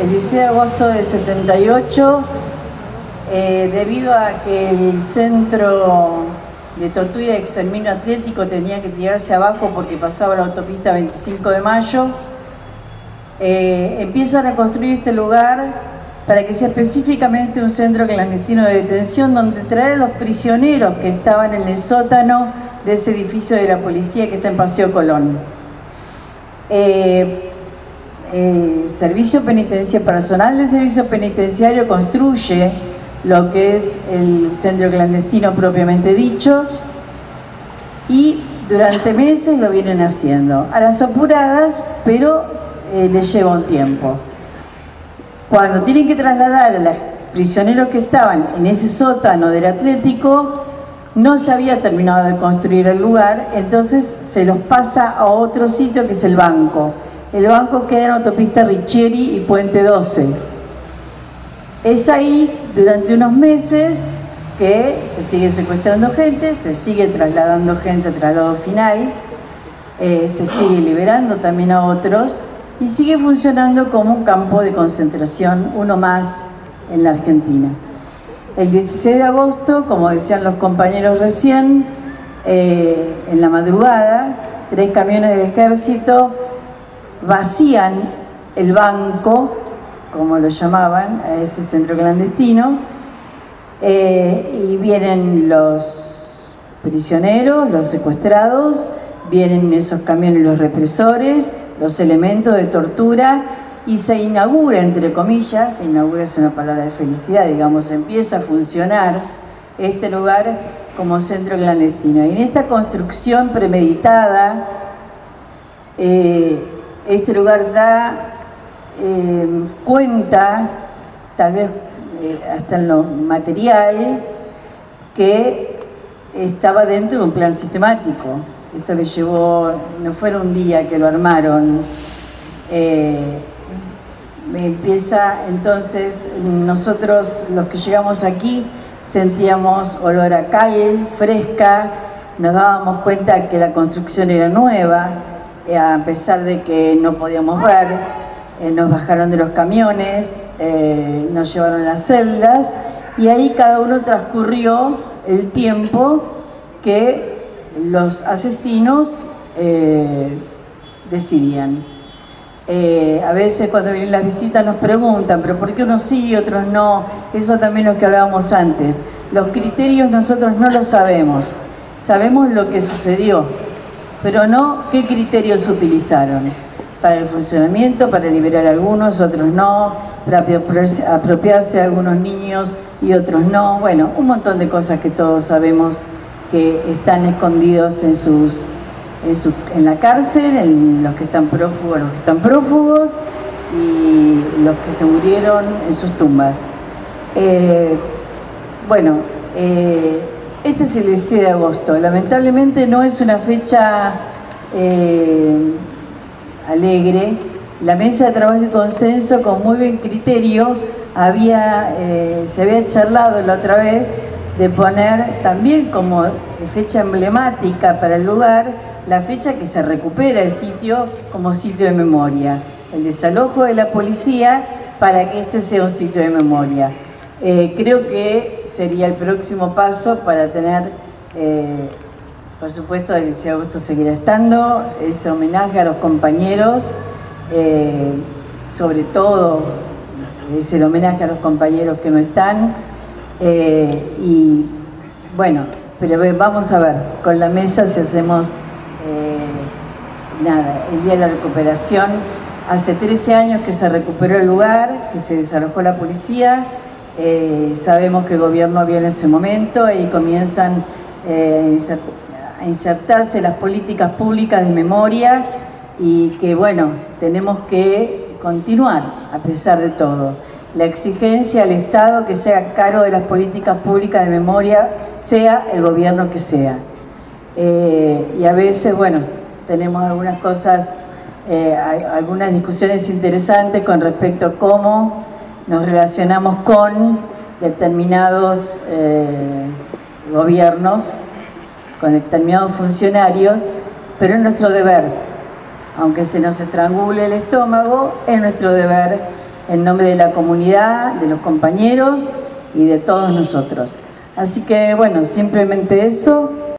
el 16 de agosto del 78, eh, debido a que el centro de tortura y exterminio atlético tenía que tirarse abajo porque pasaba la autopista 25 de mayo, eh, empiezan a construir este lugar para que sea específicamente un centro clandestino de detención donde traer a los prisioneros que estaban en el sótano de ese edificio de la policía que está en Paseo Colón. Eh, el servicio penitenciario, personal del servicio penitenciario construye lo que es el centro clandestino propiamente dicho y durante meses lo vienen haciendo, a las apuradas, pero eh, les lleva un tiempo. Cuando tienen que trasladar a los prisioneros que estaban en ese sótano del Atlético, no se había terminado de construir el lugar, entonces se los pasa a otro sitio que es el banco. El banco queda en autopista Richieri y Puente 12. Es ahí durante unos meses que se sigue secuestrando gente, se sigue trasladando gente a traslado final, eh, se sigue liberando también a otros y sigue funcionando como un campo de concentración, uno más en la Argentina. El 16 de agosto, como decían los compañeros recién, eh, en la madrugada, tres camiones del ejército vacían el banco, como lo llamaban, a ese centro clandestino, eh, y vienen los prisioneros, los secuestrados, vienen esos camiones los represores, los elementos de tortura y se inaugura, entre comillas, se inaugura es una palabra de felicidad, digamos, empieza a funcionar este lugar como centro clandestino. Y en esta construcción premeditada, eh, este lugar da eh, cuenta, tal vez eh, hasta en lo material, que estaba dentro de un plan sistemático. Esto le llevó, no fue un día que lo armaron. Me empieza entonces, nosotros los que llegamos aquí sentíamos olor a calle, fresca, nos dábamos cuenta que la construcción era nueva, eh, a pesar de que no podíamos ver, eh, nos bajaron de los camiones, eh, nos llevaron a las celdas y ahí cada uno transcurrió el tiempo que los asesinos decidían. Eh, a veces cuando vienen las visitas nos preguntan, pero ¿por qué unos sí y otros no? Eso también es lo que hablábamos antes. Los criterios nosotros no los sabemos. Sabemos lo que sucedió, pero no qué criterios utilizaron. Para el funcionamiento, para liberar a algunos, otros no, para apropiarse a algunos niños y otros no. Bueno, un montón de cosas que todos sabemos que están escondidos en sus en, la cárcel, en los que están prófugos, los que están prófugos y los que se murieron en sus tumbas. Eh, bueno, eh, este es el 16 de agosto. Lamentablemente no es una fecha eh, alegre. La mesa de trabajo y consenso, con muy buen criterio, había, se había charlado la otra vez de poner también como fecha emblemática para el lugar la fecha que se recupera el sitio como sitio de memoria, el desalojo de la policía para que este sea un sitio de memoria. Eh, creo que sería el próximo paso para tener, eh, por supuesto, el 16 de agosto seguirá estando, ese homenaje a los compañeros, eh, sobre todo es el homenaje a los compañeros que no están, y bueno, pero vamos a ver, con la mesa si hacemos nada, el día de la recuperación. Hace 13 años que se recuperó el lugar, que se desalojó la policía. Eh, sabemos que el gobierno había en ese momento y comienzan eh, a insertarse las políticas públicas de memoria y que, bueno, tenemos que continuar a pesar de todo. La exigencia al Estado que sea cargo de las políticas públicas de memoria, sea el gobierno que sea. Eh, y a veces, bueno, tenemos algunas cosas, algunas discusiones interesantes con respecto a cómo nos relacionamos con determinados eh, gobiernos, con determinados funcionarios, pero es nuestro deber, aunque se nos estrangule el estómago, es nuestro deber en nombre de la comunidad, de los compañeros y de todos nosotros. Así que bueno, simplemente eso.